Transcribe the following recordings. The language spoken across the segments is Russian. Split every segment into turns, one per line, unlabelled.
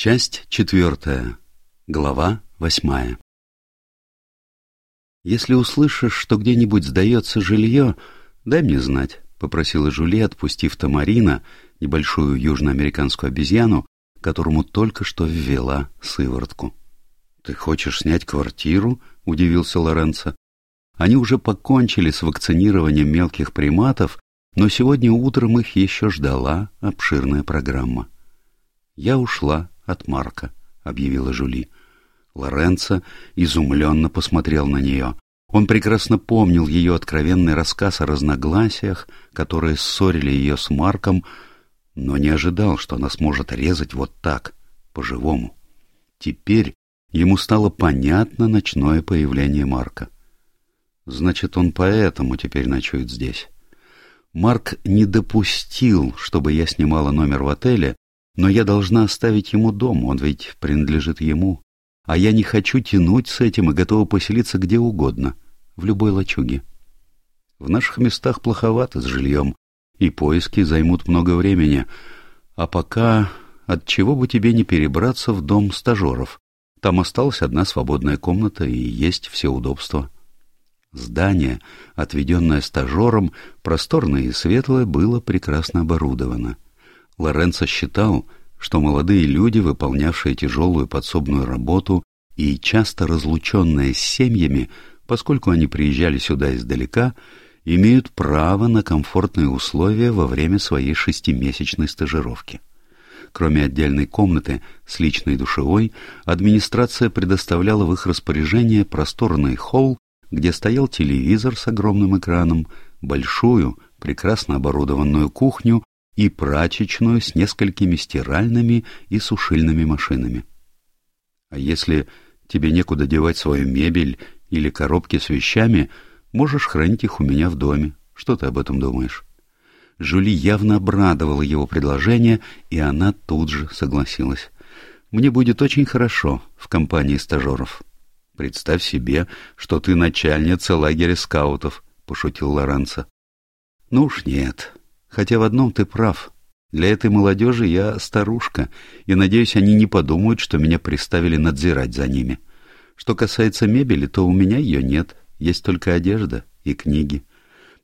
Часть четвертая. Глава восьмая. «Если услышишь, что где-нибудь сдается жилье, дай мне знать», — попросила Жюли, отпустив Тамарина, небольшую южноамериканскую обезьяну, которому только что ввела сыворотку. «Ты хочешь снять квартиру?» — удивился Лоренцо. Они уже покончили с вакцинированием мелких приматов, но сегодня утром их еще ждала обширная программа. Я ушла от Марка», — объявила Жули. Лоренцо изумленно посмотрел на нее. Он прекрасно помнил ее откровенный рассказ о разногласиях, которые ссорили ее с Марком, но не ожидал, что она сможет резать вот так, по-живому. Теперь ему стало понятно ночное появление Марка. Значит, он поэтому теперь ночует здесь. Марк не допустил, чтобы я снимала номер в отеле, но я должна оставить ему дом, он ведь принадлежит ему. А я не хочу тянуть с этим и готова поселиться где угодно, в любой лачуге. В наших местах плоховато с жильем, и поиски займут много времени. А пока от чего бы тебе не перебраться в дом стажеров? Там осталась одна свободная комната и есть все удобства. Здание, отведенное стажером, просторное и светлое, было прекрасно оборудовано. Лоренцо считал, что молодые люди, выполнявшие тяжелую подсобную работу и часто разлученные с семьями, поскольку они приезжали сюда издалека, имеют право на комфортные условия во время своей шестимесячной стажировки. Кроме отдельной комнаты с личной душевой, администрация предоставляла в их распоряжение просторный холл, где стоял телевизор с огромным экраном, большую, прекрасно оборудованную кухню и прачечную с несколькими стиральными и сушильными машинами. А если тебе некуда девать свою мебель или коробки с вещами, можешь хранить их у меня в доме. Что ты об этом думаешь? Жюли явно обрадовала его предложение, и она тут же согласилась. «Мне будет очень хорошо в компании стажеров». «Представь себе, что ты начальница лагеря скаутов», — пошутил Лоранца. «Ну уж нет, Хотя в одном ты прав. Для этой молодежи я старушка, и, надеюсь, они не подумают, что меня приставили надзирать за ними. Что касается мебели, то у меня ее нет, есть только одежда и книги.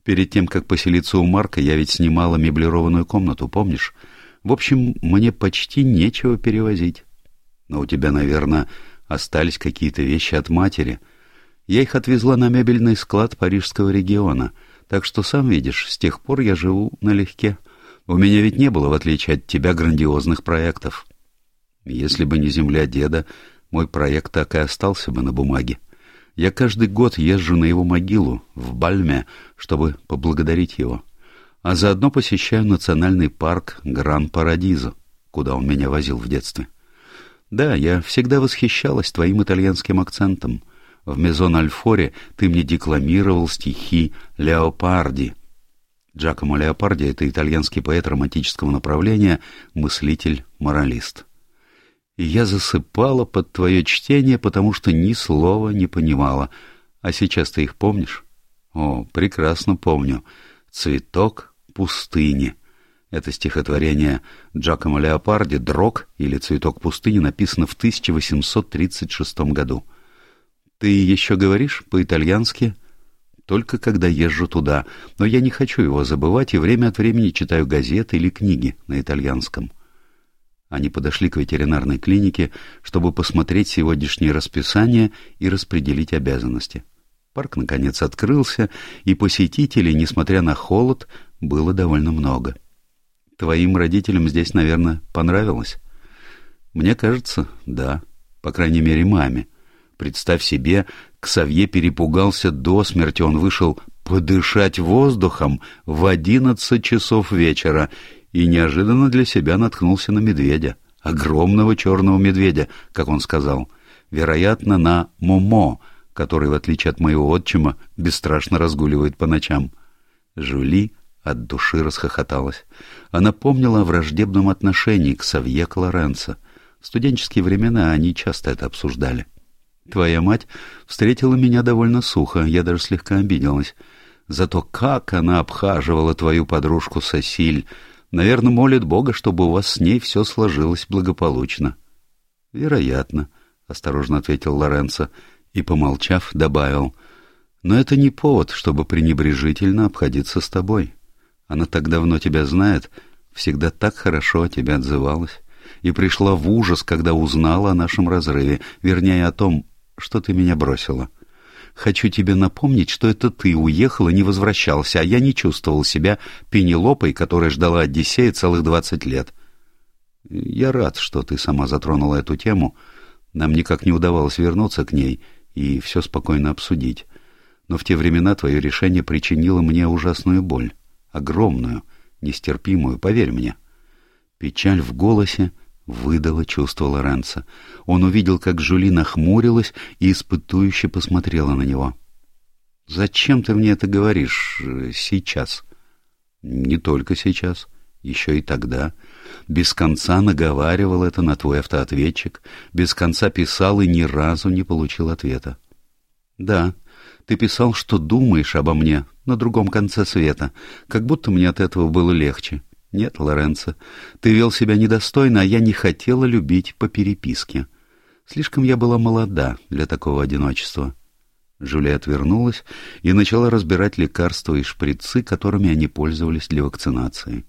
Перед тем, как поселиться у Марка, я ведь снимала меблированную комнату, помнишь? В общем, мне почти нечего перевозить. Но у тебя, наверное, остались какие-то вещи от матери. Я их отвезла на мебельный склад парижского региона — так что, сам видишь, с тех пор я живу налегке. У меня ведь не было, в отличие от тебя, грандиозных проектов. Если бы не земля деда, мой проект так и остался бы на бумаге. Я каждый год езжу на его могилу, в Бальме, чтобы поблагодарить его. А заодно посещаю национальный парк Гран-Парадизо, куда он меня возил в детстве. Да, я всегда восхищалась твоим итальянским акцентом — в Мезон-Альфоре ты мне декламировал стихи Леопарди. Джакомо Леопарди — это итальянский поэт романтического направления, мыслитель-моралист. И я засыпала под твое чтение, потому что ни слова не понимала. А сейчас ты их помнишь? О, прекрасно помню. «Цветок пустыни». Это стихотворение Джакомо Леопарди «Дрог» или «Цветок пустыни» написано в 1836 году. Ты еще говоришь по-итальянски? Только когда езжу туда, но я не хочу его забывать и время от времени читаю газеты или книги на итальянском. Они подошли к ветеринарной клинике, чтобы посмотреть сегодняшнее расписание и распределить обязанности. Парк, наконец, открылся, и посетителей, несмотря на холод, было довольно много. Твоим родителям здесь, наверное, понравилось? Мне кажется, да. По крайней мере, маме. Представь себе, Ксавье перепугался до смерти, он вышел подышать воздухом в одиннадцать часов вечера и неожиданно для себя наткнулся на медведя, огромного черного медведя, как он сказал, вероятно, на Момо, который, в отличие от моего отчима, бесстрашно разгуливает по ночам. Жюли от души расхохоталась. Она помнила о враждебном отношении Ксавье к Лоренцо. В студенческие времена они часто это обсуждали. Твоя мать встретила меня довольно сухо, я даже слегка обиделась. Зато как она обхаживала твою подружку Сосиль. Наверное, молит Бога, чтобы у вас с ней все сложилось благополучно. Вероятно, — осторожно ответил Лоренцо и, помолчав, добавил. Но это не повод, чтобы пренебрежительно обходиться с тобой. Она так давно тебя знает, всегда так хорошо о тебе отзывалась и пришла в ужас, когда узнала о нашем разрыве, вернее, о том, что ты меня бросила. Хочу тебе напомнить, что это ты уехал и не возвращался, а я не чувствовал себя Пенелопой, которая ждала Одиссея целых двадцать лет. Я рад, что ты сама затронула эту тему. Нам никак не удавалось вернуться к ней и все спокойно обсудить. Но в те времена твое решение причинило мне ужасную боль. Огромную, нестерпимую, поверь мне. Печаль в голосе выдала чувство Лоренца. Он увидел, как Жюли нахмурилась и испытующе посмотрела на него. «Зачем ты мне это говоришь э, сейчас?» «Не только сейчас, еще и тогда. Без конца наговаривал это на твой автоответчик, без конца писал и ни разу не получил ответа». «Да, ты писал, что думаешь обо мне на другом конце света, как будто мне от этого было легче. Нет, Лоренцо, ты вел себя недостойно, а я не хотела любить по переписке. Слишком я была молода для такого одиночества. Жюля отвернулась и начала разбирать лекарства и шприцы, которыми они пользовались для вакцинации.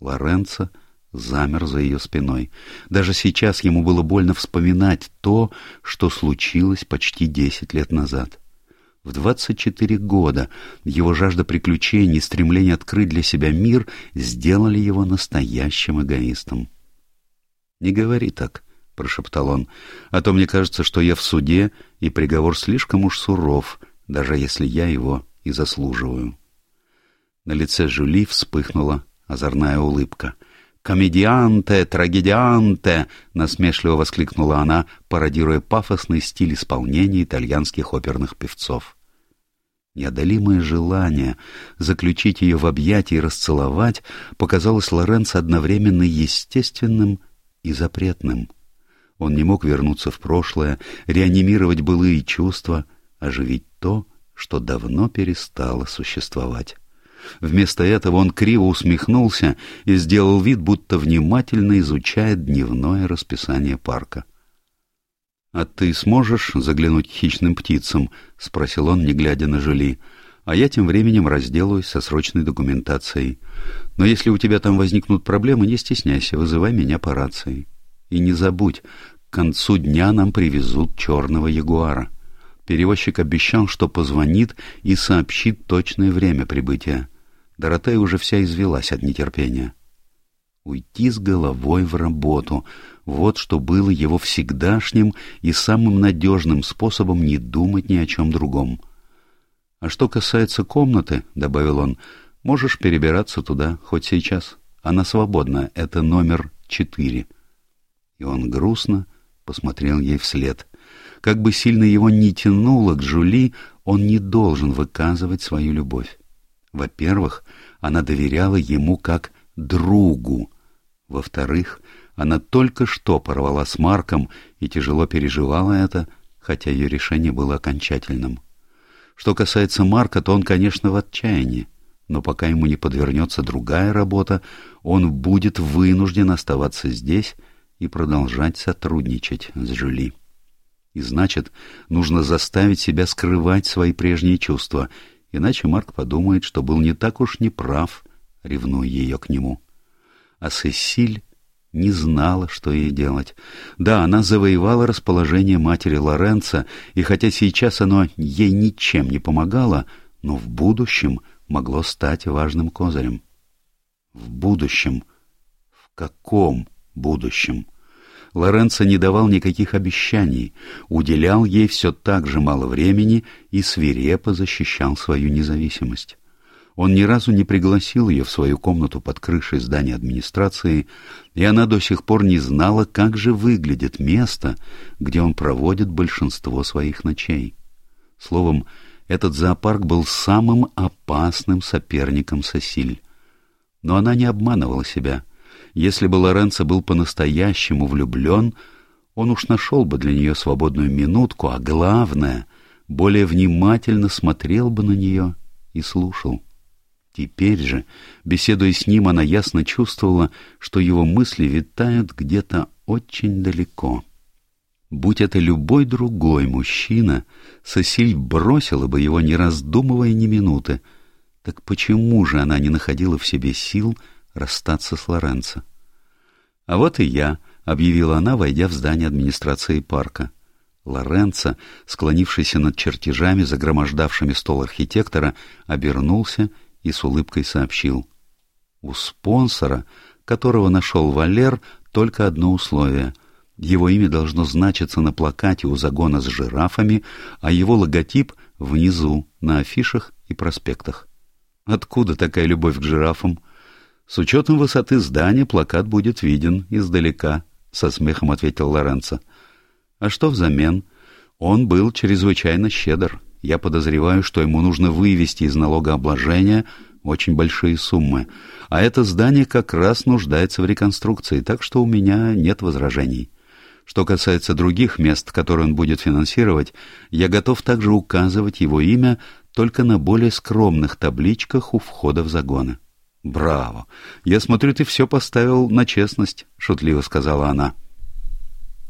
Лоренцо замер за ее спиной. Даже сейчас ему было больно вспоминать то, что случилось почти десять лет назад. В 24 года его жажда приключений, стремление открыть для себя мир сделали его настоящим эгоистом. «Не говори так», — прошептал он, — «а то мне кажется, что я в суде, и приговор слишком уж суров, даже если я его и заслуживаю». На лице Жюли вспыхнула озорная улыбка. «Комедианте, трагедианте!» — насмешливо воскликнула она, пародируя пафосный стиль исполнения итальянских оперных певцов. Неодолимое желание заключить ее в объятия и расцеловать показалось Лоренцо одновременно естественным и запретным. Он не мог вернуться в прошлое, реанимировать былые чувства, оживить то, что давно перестало существовать. Вместо этого он криво усмехнулся и сделал вид, будто внимательно изучает дневное расписание парка. «А ты сможешь заглянуть к хищным птицам?» — спросил он, не глядя на Жюли. «А я тем временем разделаюсь со срочной документацией. Но если у тебя там возникнут проблемы, не стесняйся, вызывай меня по рации. И не забудь, к концу дня нам привезут черного ягуара». Перевозчик обещал, что позвонит и сообщит точное время прибытия. Доротея уже вся извелась от нетерпения. Уйти с головой в работу — вот что было его всегдашним и самым надежным способом не думать ни о чем другом. «А что касается комнаты, — добавил он, — можешь перебираться туда хоть сейчас. Она свободна, это номер четыре». И он грустно посмотрел ей вслед. Как бы сильно его ни тянуло к Жули, он не должен выказывать свою любовь. Во-первых, она доверяла ему как другу. Во-вторых, она только что порвала с Марком и тяжело переживала это, хотя ее решение было окончательным. Что касается Марка, то он, конечно, в отчаянии, но пока ему не подвернется другая работа, он будет вынужден оставаться здесь и продолжать сотрудничать с Жюли. И значит, нужно заставить себя скрывать свои прежние чувства, иначе Марк подумает, что был не так уж неправ, ревнуя ее к нему. А Сесиль не знала, что ей делать. Да, она завоевала расположение матери Лоренца, и хотя сейчас оно ей ничем не помогало, но в будущем могло стать важным козырем. В будущем? В каком будущем? Лоренцо не давал никаких обещаний, уделял ей все так же мало времени и свирепо защищал свою независимость. Он ни разу не пригласил ее в свою комнату под крышей здания администрации, и она до сих пор не знала, как же выглядит место, где он проводит большинство своих ночей. Словом, этот зоопарк был самым опасным соперником Сосиль. Но она не обманывала себя. Если бы Лоренцо был по-настоящему влюблен, он уж нашел бы для нее свободную минутку, а главное, более внимательно смотрел бы на нее и слушал. Теперь же, беседуя с ним, она ясно чувствовала, что его мысли витают где-то очень далеко. Будь это любой другой мужчина, Сосиль бросила бы его, не раздумывая ни минуты. Так почему же она не находила в себе сил расстаться с Лоренцо? — А вот и я, — объявила она, войдя в здание администрации парка. Лоренцо, склонившийся над чертежами, загромождавшими стол архитектора, обернулся и с улыбкой сообщил. У спонсора, которого нашел Валер, только одно условие — его имя должно значиться на плакате у загона с жирафами, а его логотип внизу, на афишах и проспектах. Откуда такая любовь к жирафам? С учетом высоты здания плакат будет виден издалека, — со смехом ответил Лоренцо. А что взамен? Он был чрезвычайно щедр. Я подозреваю, что ему нужно вывести из налогообложения очень большие суммы, а это здание как раз нуждается в реконструкции, так что у меня нет возражений. Что касается других мест, которые он будет финансировать, я готов также указывать его имя только на более скромных табличках у входа в загоны. «Браво! Я смотрю, ты все поставил на честность», — шутливо сказала она.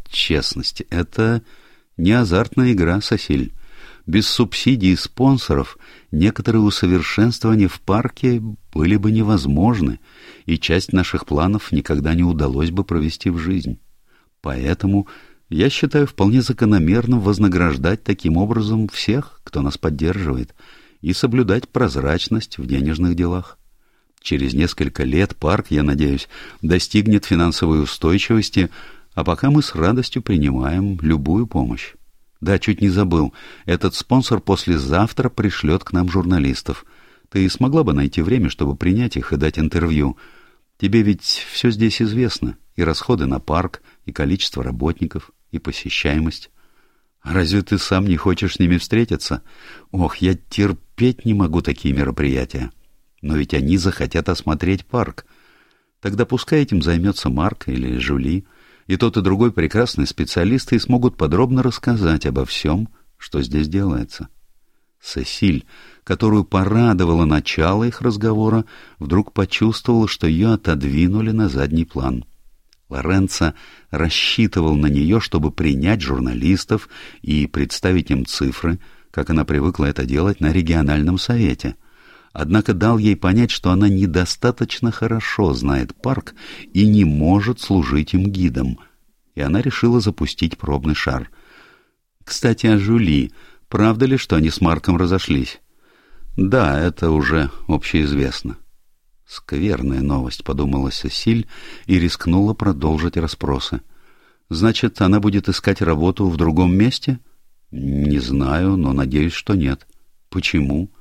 «Честность — это не азартная игра, Сосиль. Без субсидий и спонсоров некоторые усовершенствования в парке были бы невозможны, и часть наших планов никогда не удалось бы провести в жизнь». Поэтому я считаю вполне закономерным вознаграждать таким образом всех, кто нас поддерживает, и соблюдать прозрачность в денежных делах. Через несколько лет парк, я надеюсь, достигнет финансовой устойчивости, а пока мы с радостью принимаем любую помощь. Да, чуть не забыл, этот спонсор послезавтра пришлет к нам журналистов. Ты смогла бы найти время, чтобы принять их и дать интервью? Тебе ведь все здесь известно, и расходы на парк, и количество работников, и посещаемость. Разве ты сам не хочешь с ними встретиться? Ох, я терпеть не могу такие мероприятия. Но ведь они захотят осмотреть парк. Тогда пускай этим займется Марк или Жули, и тот и другой прекрасные специалисты и смогут подробно рассказать обо всем, что здесь делается. Сесиль, которую порадовало начало их разговора, вдруг почувствовала, что ее отодвинули на задний план — Лоренцо рассчитывал на нее, чтобы принять журналистов и представить им цифры, как она привыкла это делать на региональном совете. Однако дал ей понять, что она недостаточно хорошо знает парк и не может служить им гидом, и она решила запустить пробный шар. Кстати, о Жули. Правда ли, что они с Марком разошлись? Да, это уже общеизвестно. Скверная новость, подумала Сесиль и рискнула продолжить расспросы. Значит, она будет искать работу в другом месте? Не знаю, но надеюсь, что нет. Почему?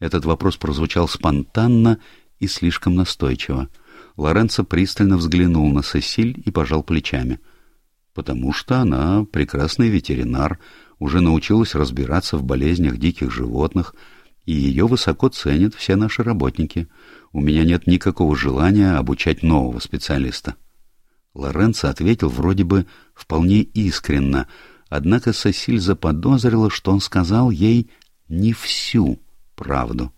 Этот вопрос прозвучал спонтанно и слишком настойчиво. Лоренцо пристально взглянул на Сесиль и пожал плечами. Потому что она прекрасный ветеринар, уже научилась разбираться в болезнях диких животных, и ее высоко ценят все наши работники — у меня нет никакого желания обучать нового специалиста. Лоренцо ответил вроде бы вполне искренно, однако Сосиль заподозрила, что он сказал ей не всю правду.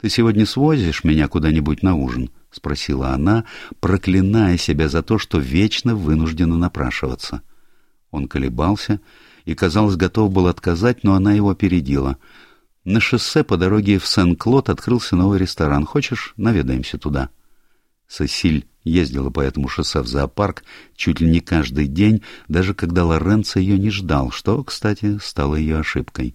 «Ты сегодня свозишь меня куда-нибудь на ужин?» — спросила она, проклиная себя за то, что вечно вынуждена напрашиваться. Он колебался и, казалось, готов был отказать, но она его опередила — на шоссе по дороге в Сен-Клод открылся новый ресторан. Хочешь, наведаемся туда?» Сесиль ездила по этому шоссе в зоопарк чуть ли не каждый день, даже когда Лоренцо ее не ждал, что, кстати, стало ее ошибкой.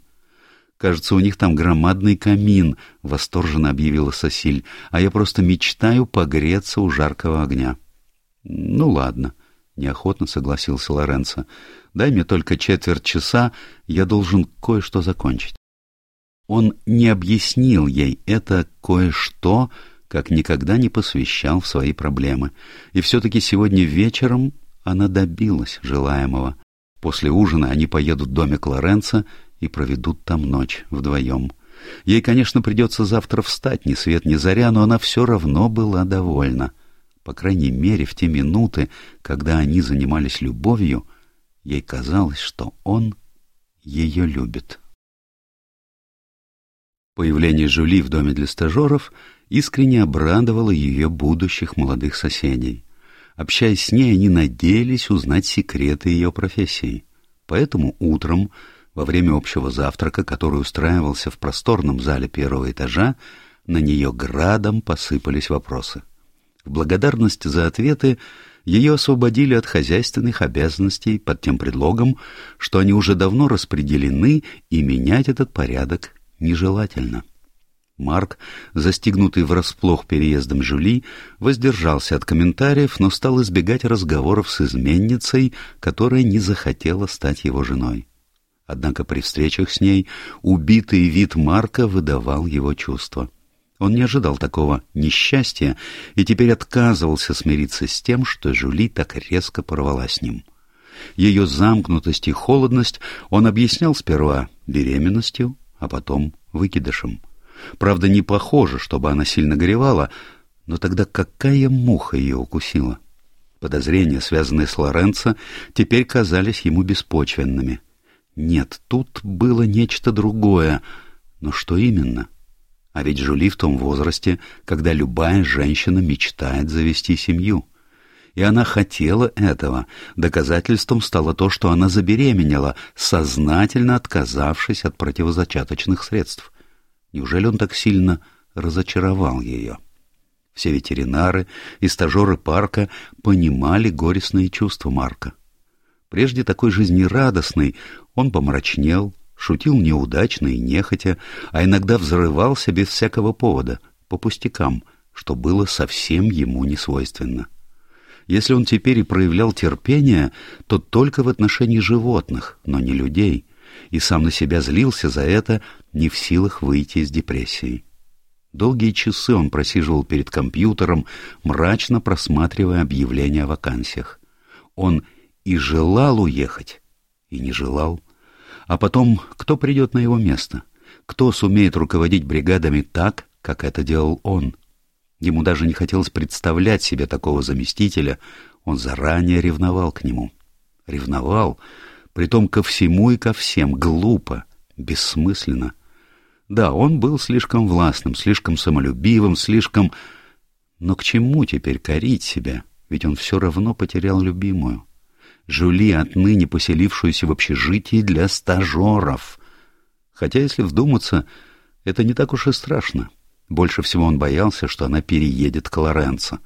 «Кажется, у них там громадный камин», — восторженно объявила Сосиль, «а я просто мечтаю погреться у жаркого огня». «Ну ладно», — неохотно согласился Лоренцо. «Дай мне только четверть часа, я должен кое-что закончить». Он не объяснил ей это кое-что, как никогда не посвящал в свои проблемы. И все-таки сегодня вечером она добилась желаемого. После ужина они поедут в домик Лоренца и проведут там ночь вдвоем. Ей, конечно, придется завтра встать, ни свет ни заря, но она все равно была довольна. По крайней мере, в те минуты, когда они занимались любовью, ей казалось, что он ее любит. Появление Жюли в доме для стажеров искренне обрадовало ее будущих молодых соседей. Общаясь с ней, они надеялись узнать секреты ее профессии. Поэтому утром, во время общего завтрака, который устраивался в просторном зале первого этажа, на нее градом посыпались вопросы. В благодарность за ответы ее освободили от хозяйственных обязанностей под тем предлогом, что они уже давно распределены и менять этот порядок нежелательно. Марк, застигнутый врасплох переездом Жюли, воздержался от комментариев, но стал избегать разговоров с изменницей, которая не захотела стать его женой. Однако при встречах с ней убитый вид Марка выдавал его чувства. Он не ожидал такого несчастья и теперь отказывался смириться с тем, что Жюли так резко порвала с ним. Ее замкнутость и холодность он объяснял сперва беременностью, а потом выкидышем. Правда, не похоже, чтобы она сильно горевала, но тогда какая муха ее укусила? Подозрения, связанные с Лоренцо, теперь казались ему беспочвенными. Нет, тут было нечто другое, но что именно? А ведь Жули в том возрасте, когда любая женщина мечтает завести семью. И она хотела этого. Доказательством стало то, что она забеременела, сознательно отказавшись от противозачаточных средств. Неужели он так сильно разочаровал ее? Все ветеринары и стажеры парка понимали горестные чувства Марка. Прежде такой жизнерадостный, он помрачнел, шутил неудачно и нехотя, а иногда взрывался без всякого повода, по пустякам, что было совсем ему не свойственно. Если он теперь и проявлял терпение, то только в отношении животных, но не людей — и сам на себя злился за это, не в силах выйти из депрессии. Долгие часы он просиживал перед компьютером, мрачно просматривая объявления о вакансиях. Он и желал уехать, и не желал. А потом, кто придет на его место? Кто сумеет руководить бригадами так, как это делал он? Ему даже не хотелось представлять себе такого заместителя, он заранее ревновал к нему. Ревновал, притом ко всему и ко всем, глупо, бессмысленно. Да, он был слишком властным, слишком самолюбивым, слишком... Но к чему теперь корить себя? Ведь он все равно потерял любимую. Жули, отныне поселившуюся в общежитии для стажеров. Хотя, если вдуматься, это не так уж и страшно. Больше всего он боялся, что она переедет к Лоренцо.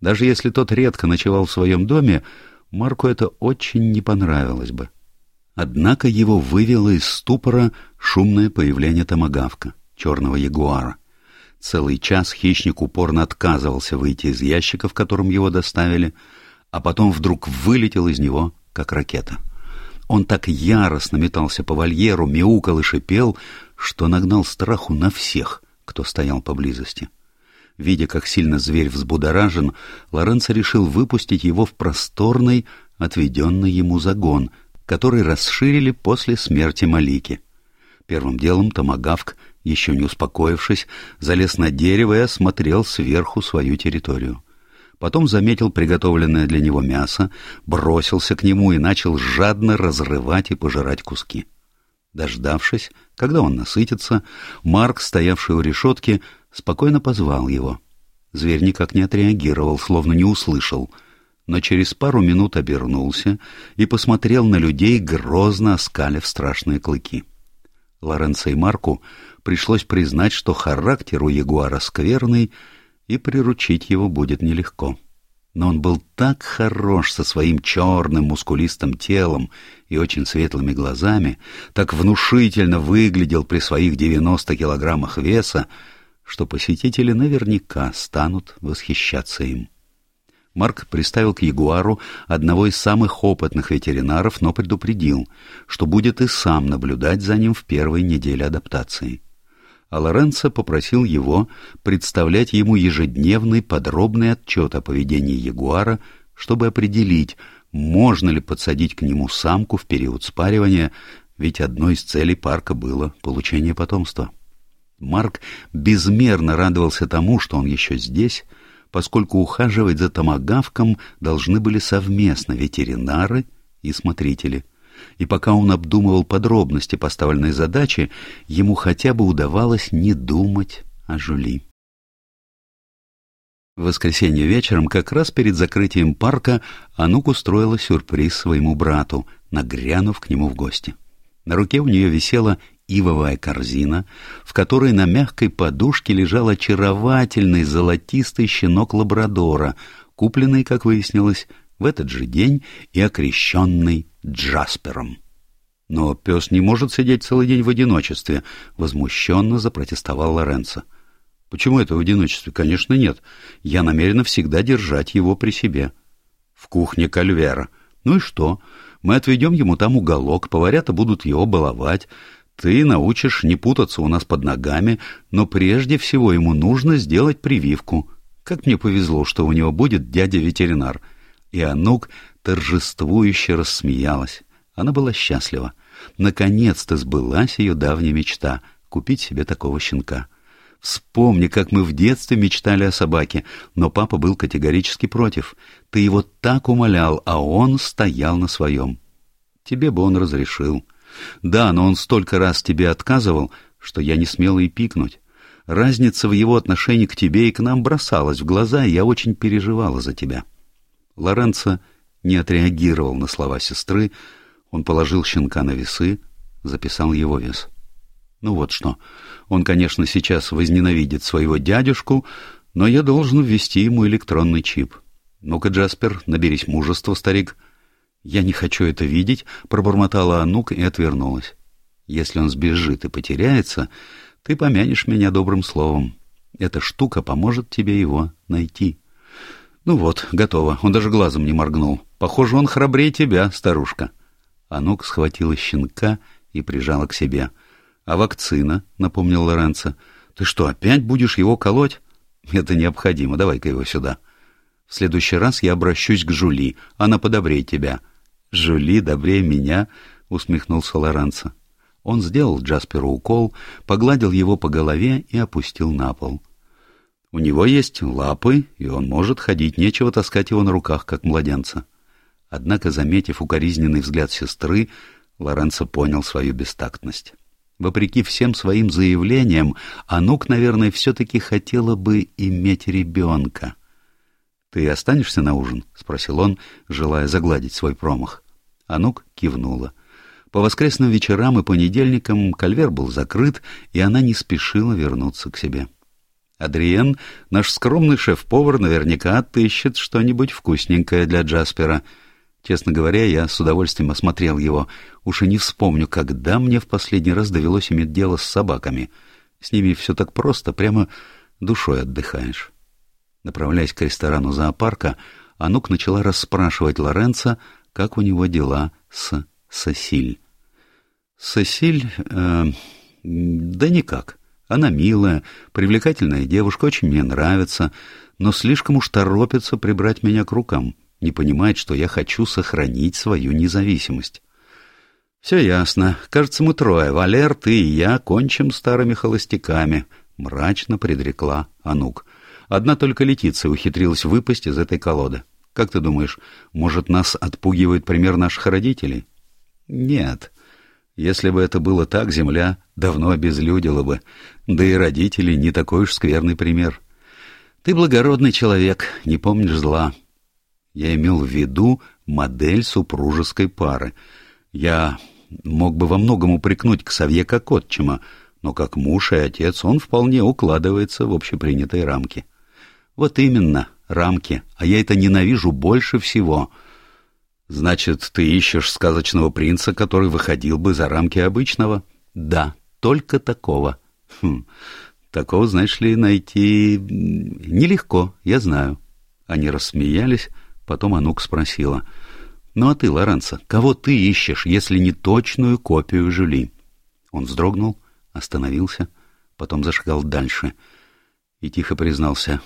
Даже если тот редко ночевал в своем доме, Марку это очень не понравилось бы. Однако его вывело из ступора шумное появление томагавка, черного ягуара. Целый час хищник упорно отказывался выйти из ящика, в котором его доставили, а потом вдруг вылетел из него, как ракета. Он так яростно метался по вольеру, мяукал и шипел, что нагнал страху на всех, кто стоял поблизости. Видя, как сильно зверь взбудоражен, Лоренцо решил выпустить его в просторный, отведенный ему загон — который расширили после смерти Малики. Первым делом Томагавк, еще не успокоившись, залез на дерево и осмотрел сверху свою территорию. Потом заметил приготовленное для него мясо, бросился к нему и начал жадно разрывать и пожирать куски. Дождавшись, когда он насытится, Марк, стоявший у решетки, спокойно позвал его. Зверь никак не отреагировал, словно не услышал — но через пару минут обернулся и посмотрел на людей, грозно оскалив страшные клыки. Лоренцо и Марку пришлось признать, что характер у ягуара скверный, и приручить его будет нелегко. Но он был так хорош со своим черным мускулистым телом и очень светлыми глазами, так внушительно выглядел при своих девяносто килограммах веса, что посетители наверняка станут восхищаться им. Марк приставил к Ягуару одного из самых опытных ветеринаров, но предупредил, что будет и сам наблюдать за ним в первой неделе адаптации. А Лоренцо попросил его представлять ему ежедневный подробный отчет о поведении Ягуара, чтобы определить, можно ли подсадить к нему самку в период спаривания, ведь одной из целей парка было получение потомства. Марк безмерно радовался тому, что он еще здесь, поскольку ухаживать за томагавком должны были совместно ветеринары и смотрители. И пока он обдумывал подробности поставленной задачи, ему хотя бы удавалось не думать о Жули. В воскресенье вечером, как раз перед закрытием парка, Анук устроила сюрприз своему брату, нагрянув к нему в гости. На руке у нее висела ивовая корзина, в которой на мягкой подушке лежал очаровательный золотистый щенок лабрадора, купленный, как выяснилось, в этот же день и окрещенный Джаспером. «Но пес не может сидеть целый день в одиночестве», — возмущенно запротестовал Лоренцо. Почему это в одиночестве? Конечно, нет. Я намерена всегда держать его при себе. В кухне Кальвера. Ну и что? Мы отведем ему там уголок, поварята будут его баловать. Ты научишь не путаться у нас под ногами, но прежде всего ему нужно сделать прививку. Как мне повезло, что у него будет дядя-ветеринар. И Анук торжествующе рассмеялась. Она была счастлива. Наконец-то сбылась ее давняя мечта — купить себе такого щенка. Вспомни, как мы в детстве мечтали о собаке, но папа был категорически против. Ты его так умолял, а он стоял на своем. Тебе бы он разрешил. Да, но он столько раз тебе отказывал, что я не смела и пикнуть. Разница в его отношении к тебе и к нам бросалась в глаза, и я очень переживала за тебя. Лоренцо не отреагировал на слова сестры, он положил щенка на весы, записал его вес. Ну вот что. Он, конечно, сейчас возненавидит своего дядюшку, но я должен ввести ему электронный чип. Ну-ка, Джаспер, наберись мужества, старик. Я не хочу это видеть, пробормотала Анук и отвернулась. Если он сбежит и потеряется, ты помянешь меня добрым словом. Эта штука поможет тебе его найти. Ну вот, готово. Он даже глазом не моргнул. Похоже, он храбрее тебя, старушка. Анук схватила щенка и прижала к себе — «А вакцина?» — напомнил Лоренцо. «Ты что, опять будешь его колоть?» «Это необходимо. Давай-ка его сюда». «В следующий раз я обращусь к Жули. Она подобрее тебя». «Жули добрее меня?» — усмехнулся Лоренцо. Он сделал Джасперу укол, погладил его по голове и опустил на пол. «У него есть лапы, и он может ходить, нечего таскать его на руках, как младенца». Однако, заметив укоризненный взгляд сестры, Лоренцо понял свою бестактность. Вопреки всем своим заявлениям, Анук, наверное, все-таки хотела бы иметь ребенка. «Ты останешься на ужин?» — спросил он, желая загладить свой промах. Анук кивнула. По воскресным вечерам и понедельникам кальвер был закрыт, и она не спешила вернуться к себе. Адриен, наш скромный шеф-повар, наверняка отыщет что-нибудь вкусненькое для Джаспера — Честно говоря, я с удовольствием осмотрел его. Уж и не вспомню, когда мне в последний раз довелось иметь дело с собаками. С ними все так просто, прямо душой отдыхаешь. Направляясь к ресторану зоопарка, Анук начала расспрашивать Лоренца, как у него дела с Сосиль. Сосиль... Э, да никак. Она милая, привлекательная девушка, очень мне нравится, но слишком уж торопится прибрать меня к рукам не понимает, что я хочу сохранить свою независимость. «Все ясно. Кажется, мы трое. Валер, ты и я кончим старыми холостяками», — мрачно предрекла Анук. «Одна только Летиция ухитрилась выпасть из этой колоды. Как ты думаешь, может, нас отпугивает пример наших родителей?» «Нет. Если бы это было так, земля давно обезлюдила бы. Да и родители не такой уж скверный пример. Ты благородный человек, не помнишь зла». Я имел в виду модель супружеской пары. Я мог бы во многом упрекнуть к Савье как отчима, но как муж и отец он вполне укладывается в общепринятые рамки. Вот именно, рамки, а я это ненавижу больше всего. Значит, ты ищешь сказочного принца, который выходил бы за рамки обычного? Да, только такого. Хм, такого, знаешь ли, найти нелегко, я знаю. Они рассмеялись, Потом Анук спросила. «Ну а ты, Лоренцо, кого ты ищешь, если не точную копию Жюли?» Он вздрогнул, остановился, потом зашагал дальше и тихо признался.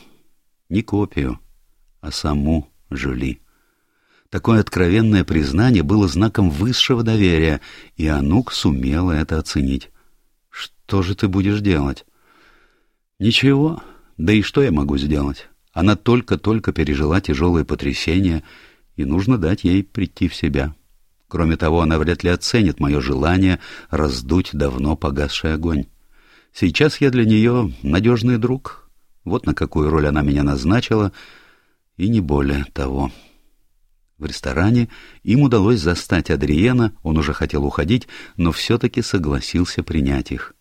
«Не копию, а саму Жюли». Такое откровенное признание было знаком высшего доверия, и Анук сумела это оценить. «Что же ты будешь делать?» «Ничего. Да и что я могу сделать? Она только-только пережила тяжелое потрясение, и нужно дать ей прийти в себя. Кроме того, она вряд ли оценит мое желание раздуть давно погасший огонь. Сейчас я для нее надежный друг. Вот на какую роль она меня назначила, и не более того. В ресторане им удалось застать Адриена, он уже хотел уходить, но все-таки согласился принять их.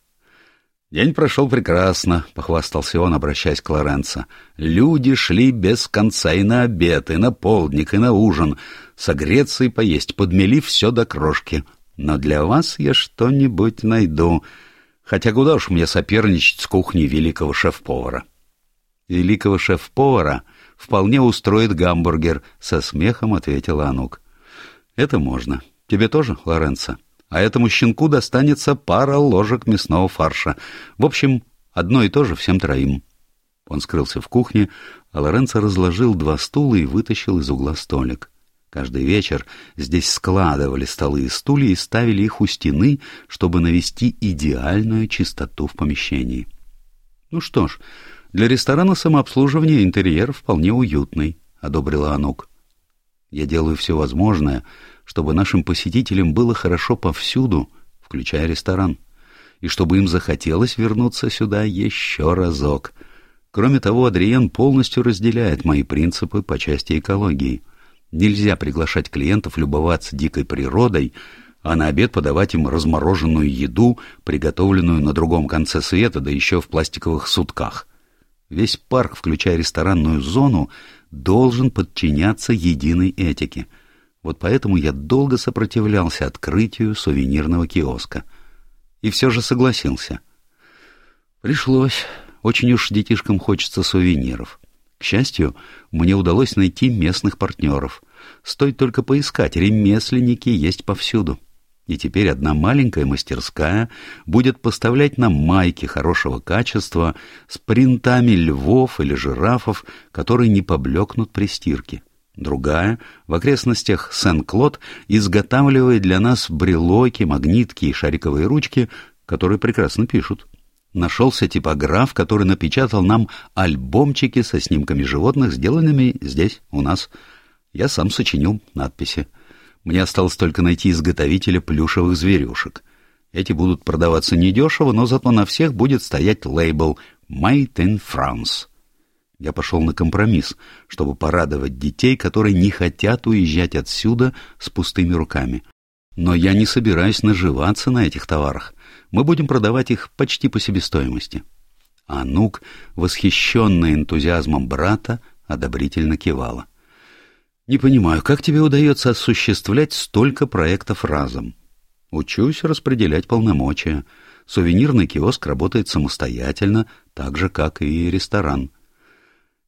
«День прошел прекрасно», — похвастался он, обращаясь к Лоренцо. «Люди шли без конца и на обед, и на полдник, и на ужин. Согреться и поесть, подмели все до крошки. Но для вас я что-нибудь найду. Хотя куда уж мне соперничать с кухней великого шеф-повара?» «Великого шеф-повара вполне устроит гамбургер», — со смехом ответила Анук. «Это можно. Тебе тоже, Лоренцо?» а этому щенку достанется пара ложек мясного фарша. В общем, одно и то же всем троим. Он скрылся в кухне, а Лоренцо разложил два стула и вытащил из угла столик. Каждый вечер здесь складывали столы и стулья и ставили их у стены, чтобы навести идеальную чистоту в помещении. Ну что ж, для ресторана самообслуживания интерьер вполне уютный, — одобрила Анук. Я делаю все возможное, чтобы нашим посетителям было хорошо повсюду, включая ресторан, и чтобы им захотелось вернуться сюда еще разок. Кроме того, Адриен полностью разделяет мои принципы по части экологии. Нельзя приглашать клиентов любоваться дикой природой, а на обед подавать им размороженную еду, приготовленную на другом конце света, да еще в пластиковых сутках. Весь парк, включая ресторанную зону, должен подчиняться единой этике — вот поэтому я долго сопротивлялся открытию сувенирного киоска. И все же согласился. Пришлось. Очень уж детишкам хочется сувениров. К счастью, мне удалось найти местных партнеров. Стоит только поискать, ремесленники есть повсюду. И теперь одна маленькая мастерская будет поставлять нам майки хорошего качества с принтами львов или жирафов, которые не поблекнут при стирке. Другая, в окрестностях Сен-Клод, изготавливает для нас брелоки, магнитки и шариковые ручки, которые прекрасно пишут. Нашелся типограф, который напечатал нам альбомчики со снимками животных, сделанными здесь, у нас. Я сам сочинил надписи. Мне осталось только найти изготовителя плюшевых зверюшек. Эти будут продаваться недешево, но зато на всех будет стоять лейбл «Made in France». Я пошел на компромисс, чтобы порадовать детей, которые не хотят уезжать отсюда с пустыми руками. Но я не собираюсь наживаться на этих товарах. Мы будем продавать их почти по себестоимости. А Нук, восхищенная энтузиазмом брата, одобрительно кивала. «Не понимаю, как тебе удается осуществлять столько проектов разом?» «Учусь распределять полномочия. Сувенирный киоск работает самостоятельно, так же, как и ресторан».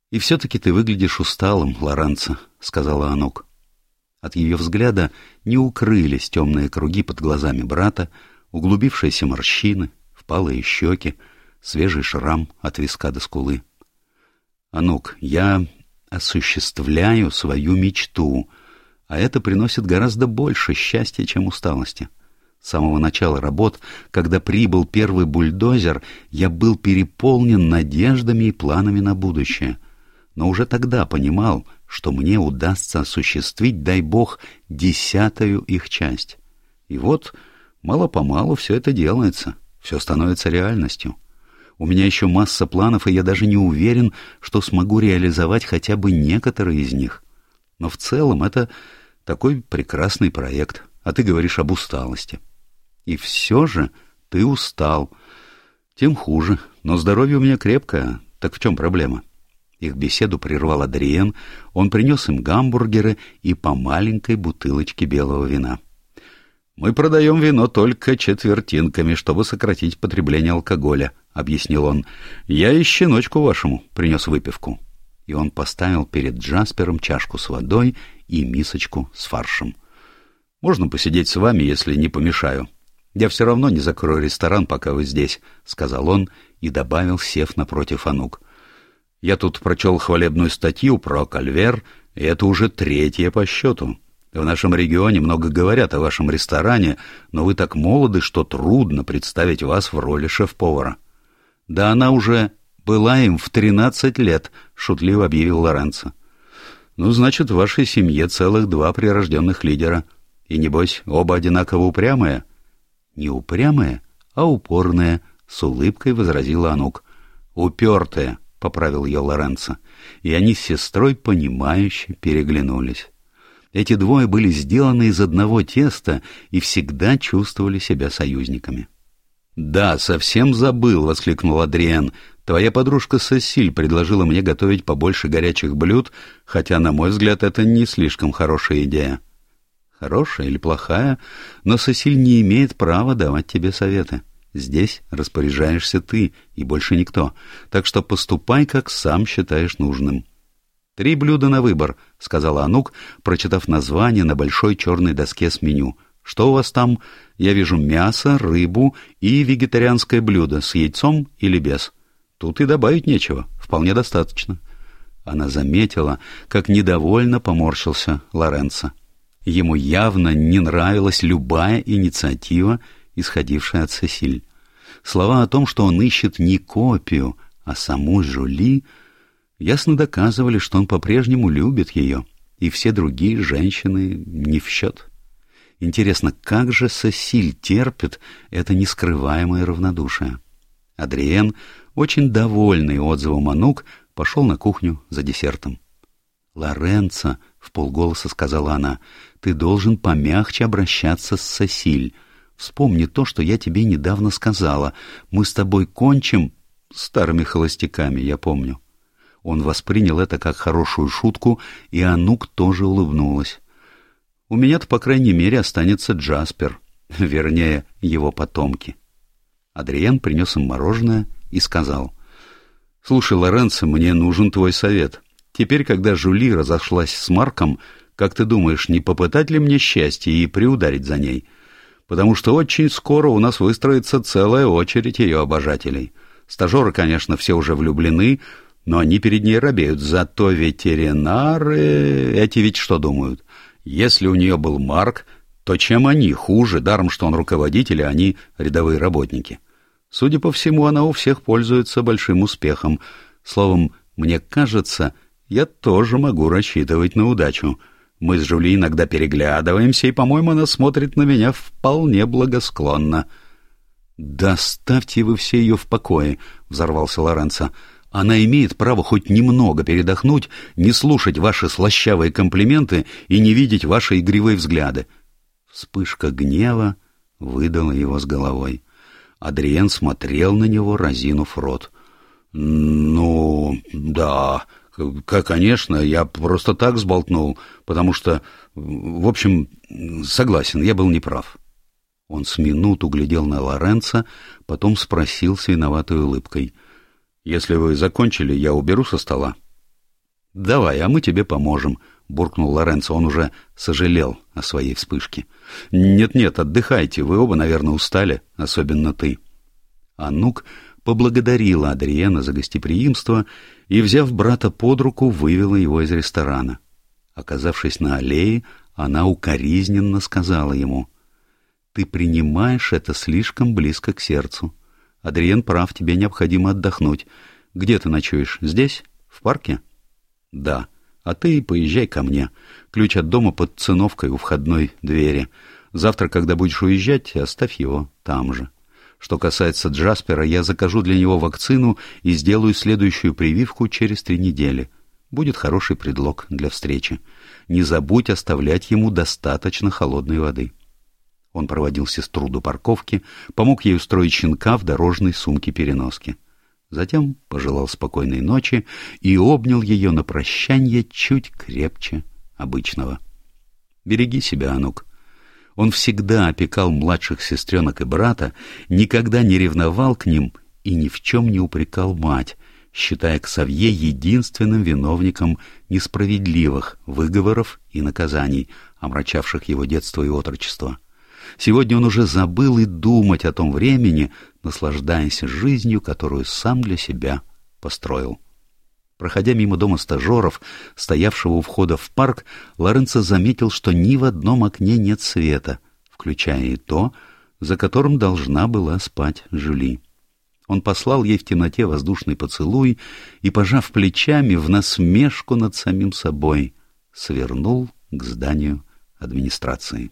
— И все-таки ты выглядишь усталым, Лоранцо, — сказала Анук. От ее взгляда не укрылись темные круги под глазами брата, углубившиеся морщины, впалые щеки, свежий шрам от виска до скулы. — Анук, я осуществляю свою мечту, а это приносит гораздо больше счастья, чем усталости. С самого начала работ, когда прибыл первый бульдозер, я был переполнен надеждами и планами на будущее — но уже тогда понимал, что мне удастся осуществить, дай бог, десятую их часть. И вот мало-помалу все это делается, все становится реальностью. У меня еще масса планов, и я даже не уверен, что смогу реализовать хотя бы некоторые из них. Но в целом это такой прекрасный проект, а ты говоришь об усталости. И все же ты устал. Тем хуже, но здоровье у меня крепкое, так в чем проблема? Их беседу прервал Адриен, он принес им гамбургеры и по маленькой бутылочке белого вина. «Мы продаем вино только четвертинками, чтобы сократить потребление алкоголя», — объяснил он. «Я и щеночку вашему принес выпивку». И он поставил перед Джаспером чашку с водой и мисочку с фаршем. «Можно посидеть с вами, если не помешаю. Я все равно не закрою ресторан, пока вы здесь», — сказал он и добавил, сев напротив Анук. Я тут прочел хвалебную статью про Кальвер, и это уже третья по счету. В нашем регионе много говорят о вашем ресторане, но вы так молоды, что трудно представить вас в роли шеф-повара. Да она уже была им в тринадцать лет, шутливо объявил Лоренцо. Ну, значит, в вашей семье целых два прирожденных лидера. И, небось, оба одинаково упрямые? Не упрямые, а упорные, с улыбкой возразила Анук. Упертые, — поправил ее Лоренцо, и они с сестрой понимающе переглянулись. Эти двое были сделаны из одного теста и всегда чувствовали себя союзниками. «Да, совсем забыл», — воскликнул Адриен. «Твоя подружка Сесиль предложила мне готовить побольше горячих блюд, хотя, на мой взгляд, это не слишком хорошая идея». «Хорошая или плохая, но Сесиль не имеет права давать тебе советы. Здесь распоряжаешься ты и больше никто, так что поступай, как сам считаешь нужным». «Три блюда на выбор», — сказала Анук, прочитав название на большой черной доске с меню — что у вас там? Я вижу мясо, рыбу и вегетарианское блюдо с яйцом или без. Тут и добавить нечего, вполне достаточно. Она заметила, как недовольно поморщился Лоренцо. Ему явно не нравилась любая инициатива, исходившая от Сесиль. Слова о том, что он ищет не копию, а саму Жули, ясно доказывали, что он по-прежнему любит ее, и все другие женщины не в счет. Интересно, как же Сосиль терпит это нескрываемое равнодушие? Адриен, очень довольный отзывом Анук, пошел на кухню за десертом. «Лоренцо», — в полголоса сказала она, — «ты должен помягче обращаться с Сосиль. Вспомни то, что я тебе недавно сказала. Мы с тобой кончим старыми холостяками, я помню». Он воспринял это как хорошую шутку, и Анук тоже улыбнулась. У меня-то, по крайней мере, останется Джаспер, вернее, его потомки. Адриен принес им мороженое и сказал, «Слушай, Лоренцо, мне нужен твой совет. Теперь, когда Жули разошлась с Марком, как ты думаешь, не попытать ли мне счастье и приударить за ней? Потому что очень скоро у нас выстроится целая очередь ее обожателей. Стажеры, конечно, все уже влюблены, но они перед ней робеют. Зато ветеринары... Эти ведь что думают? Если у нее был Марк, то чем они хуже, даром, что он руководитель, а они рядовые работники? Судя по всему, она у всех пользуется большим успехом. Словом, мне кажется, я тоже могу рассчитывать на удачу. Мы с Жули иногда переглядываемся, и, по-моему, она смотрит на меня вполне благосклонно. «Да ставьте вы все ее в покое», — взорвался Лоренцо. Она имеет право хоть немного передохнуть, не слушать ваши слащавые комплименты и не видеть ваши игривые взгляды. Вспышка гнева выдала его с головой. Адриен смотрел на него, разинув рот. «Ну, да, конечно, я просто так сболтнул, потому что, в общем, согласен, я был неправ». Он с минуту глядел на Лоренца, потом спросил с виноватой улыбкой — если вы закончили, я уберу со стола. — Давай, а мы тебе поможем, — буркнул Лоренцо. Он уже сожалел о своей вспышке. «Нет, — Нет-нет, отдыхайте, вы оба, наверное, устали, особенно ты. Анук поблагодарила Адриена за гостеприимство и, взяв брата под руку, вывела его из ресторана. Оказавшись на аллее, она укоризненно сказала ему, «Ты принимаешь это слишком близко к сердцу. Адриен прав, тебе необходимо отдохнуть. Где ты ночуешь? Здесь? В парке? Да. А ты поезжай ко мне. Ключ от дома под циновкой у входной двери. Завтра, когда будешь уезжать, оставь его там же. Что касается Джаспера, я закажу для него вакцину и сделаю следующую прививку через три недели. Будет хороший предлог для встречи. Не забудь оставлять ему достаточно холодной воды. Он проводил сестру до парковки, помог ей устроить щенка в дорожной сумке-переноске. Затем пожелал спокойной ночи и обнял ее на прощанье чуть крепче обычного. «Береги себя, Анук». Он всегда опекал младших сестренок и брата, никогда не ревновал к ним и ни в чем не упрекал мать, считая Ксавье единственным виновником несправедливых выговоров и наказаний, омрачавших его детство и отрочество. Сегодня он уже забыл и думать о том времени, наслаждаясь жизнью, которую сам для себя построил. Проходя мимо дома стажеров, стоявшего у входа в парк, Лоренцо заметил, что ни в одном окне нет света, включая и то, за которым должна была спать Жюли. Он послал ей в темноте воздушный поцелуй и, пожав плечами в насмешку над самим собой, свернул к зданию администрации.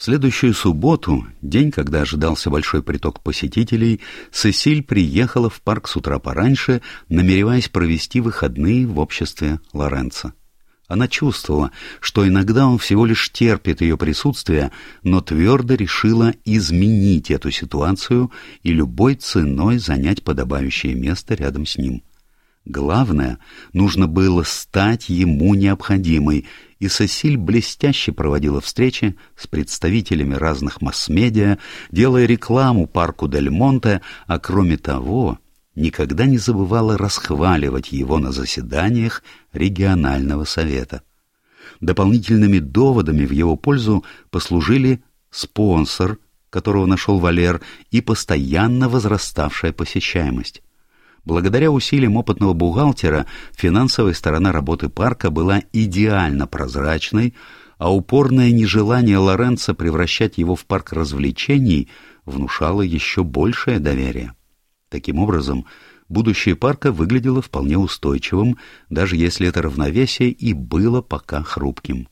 Следующую субботу, день, когда ожидался большой приток посетителей, Сесиль приехала в парк с утра пораньше, намереваясь провести выходные в обществе Лоренца. Она чувствовала, что иногда он всего лишь терпит ее присутствие, но твердо решила изменить эту ситуацию и любой ценой занять подобающее место рядом с ним. Главное, нужно было стать ему необходимой, и Сесиль блестяще проводила встречи с представителями разных масс-медиа, делая рекламу парку Дель Монте, а кроме того, никогда не забывала расхваливать его на заседаниях регионального совета. Дополнительными доводами в его пользу послужили спонсор, которого нашел Валер, и постоянно возраставшая посещаемость. Благодаря усилиям опытного бухгалтера финансовая сторона работы парка была идеально прозрачной, а упорное нежелание Лоренца превращать его в парк развлечений внушало еще большее доверие. Таким образом, будущее парка выглядело вполне устойчивым, даже если это равновесие и было пока хрупким.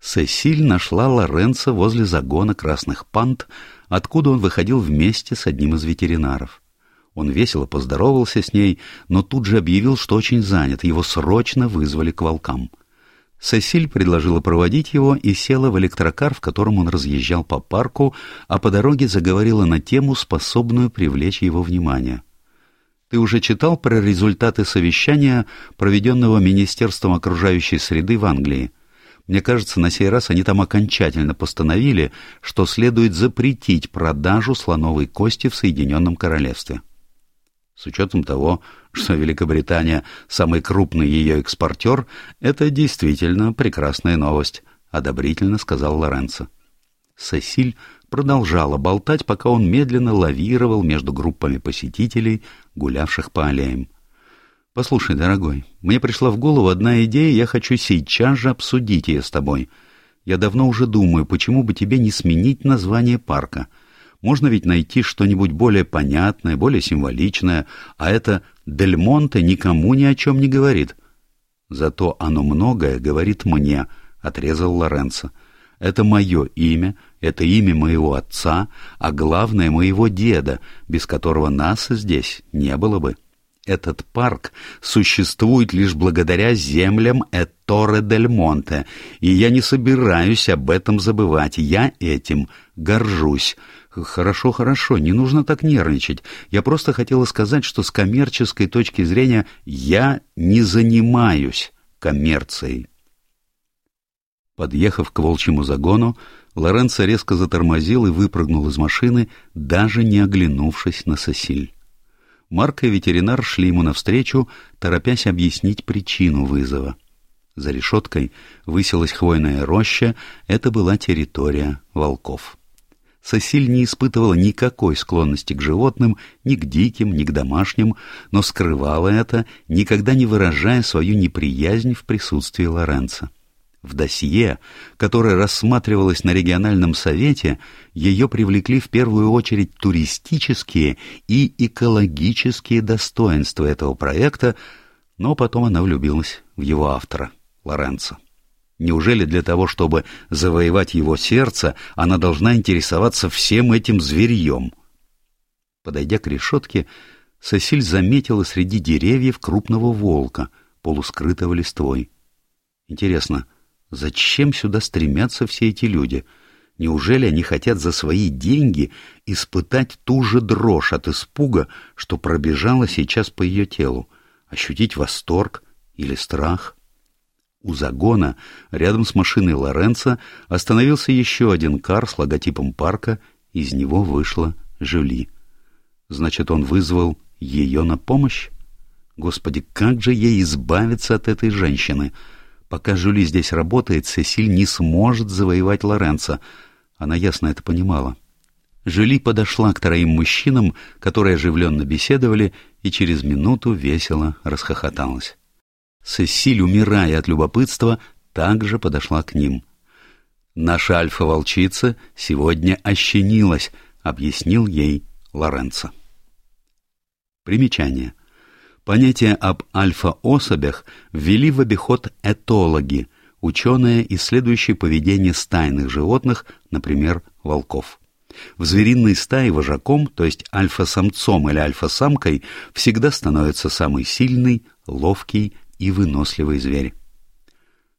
Сесиль нашла Лоренца возле загона красных пант, откуда он выходил вместе с одним из ветеринаров. Он весело поздоровался с ней, но тут же объявил, что очень занят, его срочно вызвали к волкам. Сесиль предложила проводить его и села в электрокар, в котором он разъезжал по парку, а по дороге заговорила на тему, способную привлечь его внимание. «Ты уже читал про результаты совещания, проведенного Министерством окружающей среды в Англии? Мне кажется, на сей раз они там окончательно постановили, что следует запретить продажу слоновой кости в Соединенном Королевстве». С учетом того, что Великобритания – самый крупный ее экспортер, это действительно прекрасная новость, — одобрительно сказал Лоренцо. Сесиль продолжала болтать, пока он медленно лавировал между группами посетителей, гулявших по аллеям. «Послушай, дорогой, мне пришла в голову одна идея, я хочу сейчас же обсудить ее с тобой. Я давно уже думаю, почему бы тебе не сменить название парка — можно ведь найти что-нибудь более понятное, более символичное, а это «Дель Монте» никому ни о чем не говорит. Зато оно многое говорит мне, — отрезал Лоренцо. Это мое имя, это имя моего отца, а главное — моего деда, без которого нас здесь не было бы. Этот парк существует лишь благодаря землям Эторе дель Монте, и я не собираюсь об этом забывать, я этим горжусь. «Хорошо, хорошо, не нужно так нервничать. Я просто хотела сказать, что с коммерческой точки зрения я не занимаюсь коммерцией». Подъехав к волчьему загону, Лоренцо резко затормозил и выпрыгнул из машины, даже не оглянувшись на Сосиль. Марк и ветеринар шли ему навстречу, торопясь объяснить причину вызова. За решеткой высилась хвойная роща, это была территория волков. Сосиль не испытывала никакой склонности к животным, ни к диким, ни к домашним, но скрывала это, никогда не выражая свою неприязнь в присутствии Лоренца. В досье, которое рассматривалось на региональном совете, ее привлекли в первую очередь туристические и экологические достоинства этого проекта, но потом она влюбилась в его автора, Лоренца. Неужели для того, чтобы завоевать его сердце, она должна интересоваться всем этим зверьем? Подойдя к решетке, Сосиль заметила среди деревьев крупного волка, полускрытого листвой. Интересно, зачем сюда стремятся все эти люди? Неужели они хотят за свои деньги испытать ту же дрожь от испуга, что пробежала сейчас по ее телу, ощутить восторг или страх? У загона, рядом с машиной Лоренца, остановился еще один кар с логотипом парка, из него вышла Жюли. Значит, он вызвал ее на помощь? Господи, как же ей избавиться от этой женщины? Пока Жюли здесь работает, Сесиль не сможет завоевать Лоренца. Она ясно это понимала. Жюли подошла к троим мужчинам, которые оживленно беседовали, и через минуту весело расхохоталась. Сесиль, умирая от любопытства, также подошла к ним. «Наша альфа-волчица сегодня ощенилась», — объяснил ей Лоренцо. Примечание. Понятие об альфа-особях ввели в обиход этологи, ученые, исследующие поведение стайных животных, например, волков. В звериной стае вожаком, то есть альфа-самцом или альфа-самкой, всегда становится самый сильный, ловкий и выносливый зверь.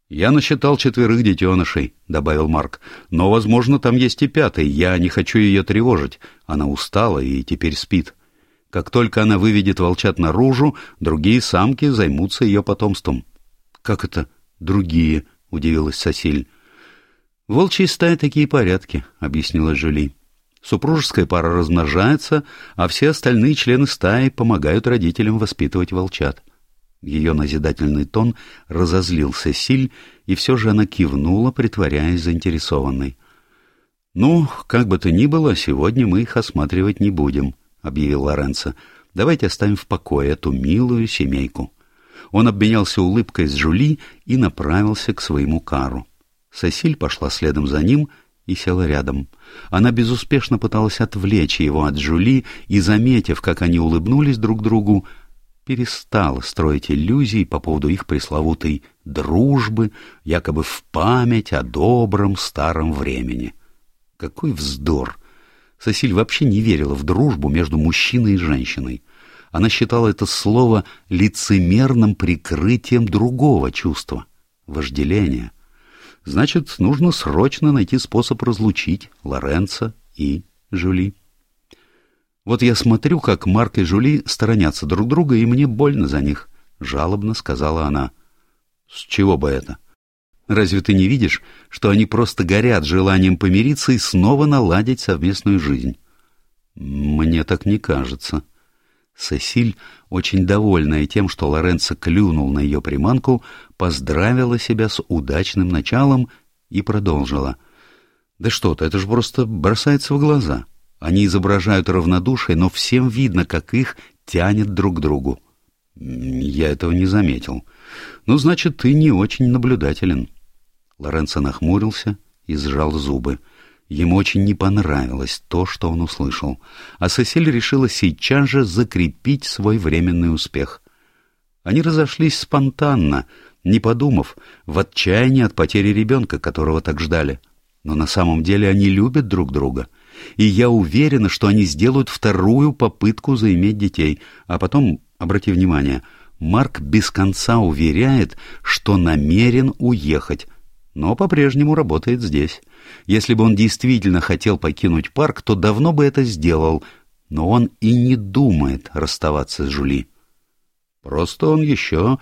«Я насчитал четверых детенышей», — добавил Марк. «Но, возможно, там есть и пятый. Я не хочу ее тревожить. Она устала и теперь спит. Как только она выведет волчат наружу, другие самки займутся ее потомством». «Как это другие?» — удивилась Сосиль. «В волчьей стае такие порядки», — объяснила Жюли. Супружеская пара размножается, а все остальные члены стаи помогают родителям воспитывать волчат. Ее назидательный тон разозлился Силь, и все же она кивнула, притворяясь заинтересованной. — Ну, как бы то ни было, сегодня мы их осматривать не будем, — объявил Лоренцо. — Давайте оставим в покое эту милую семейку. Он обменялся улыбкой с Жули и направился к своему кару. Сосиль пошла следом за ним и села рядом. Она безуспешно пыталась отвлечь его от Жули и, заметив, как они улыбнулись друг другу, перестала строить иллюзии по поводу их пресловутой дружбы, якобы в память о добром старом времени. Какой вздор! Сосиль вообще не верила в дружбу между мужчиной и женщиной. Она считала это слово лицемерным прикрытием другого чувства — вожделения. Значит, нужно срочно найти способ разлучить Лоренца и Жюли. Вот я смотрю, как Марк и Жули сторонятся друг друга, и мне больно за них, — жалобно сказала она. — С чего бы это? Разве ты не видишь, что они просто горят желанием помириться и снова наладить совместную жизнь? Мне так не кажется. Сесиль, очень довольная тем, что Лоренцо клюнул на ее приманку, поздравила себя с удачным началом и продолжила. — Да что ты, это же просто бросается в глаза. — они изображают равнодушие, но всем видно, как их тянет друг к другу. Я этого не заметил. Ну, значит, ты не очень наблюдателен. Лоренцо нахмурился и сжал зубы. Ему очень не понравилось то, что он услышал, а Сесиль решила сейчас же закрепить свой временный успех. Они разошлись спонтанно, не подумав, в отчаянии от потери ребенка, которого так ждали. Но на самом деле они любят друг друга — и я уверена, что они сделают вторую попытку заиметь детей. А потом, обрати внимание, Марк без конца уверяет, что намерен уехать, но по-прежнему работает здесь. Если бы он действительно хотел покинуть парк, то давно бы это сделал, но он и не думает расставаться с Жули. Просто он еще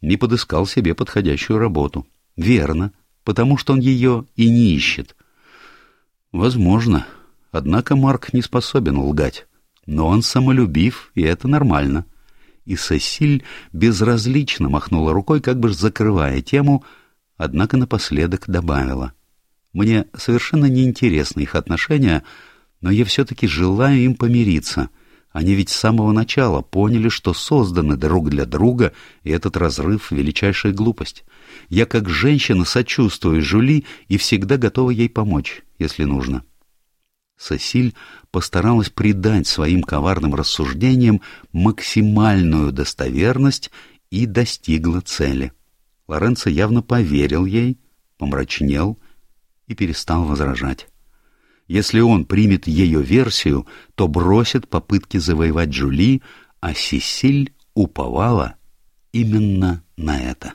не подыскал себе подходящую работу. Верно, потому что он ее и не ищет. Возможно, Однако Марк не способен лгать. Но он самолюбив, и это нормально. И Сесиль безразлично махнула рукой, как бы закрывая тему, однако напоследок добавила. «Мне совершенно неинтересны их отношения, но я все-таки желаю им помириться. Они ведь с самого начала поняли, что созданы друг для друга, и этот разрыв — величайшая глупость. Я как женщина сочувствую Жули и всегда готова ей помочь, если нужно». Сосиль постаралась придать своим коварным рассуждениям максимальную достоверность и достигла цели. Лоренцо явно поверил ей, помрачнел и перестал возражать. Если он примет ее версию, то бросит попытки завоевать Джули, а Сесиль уповала именно на это.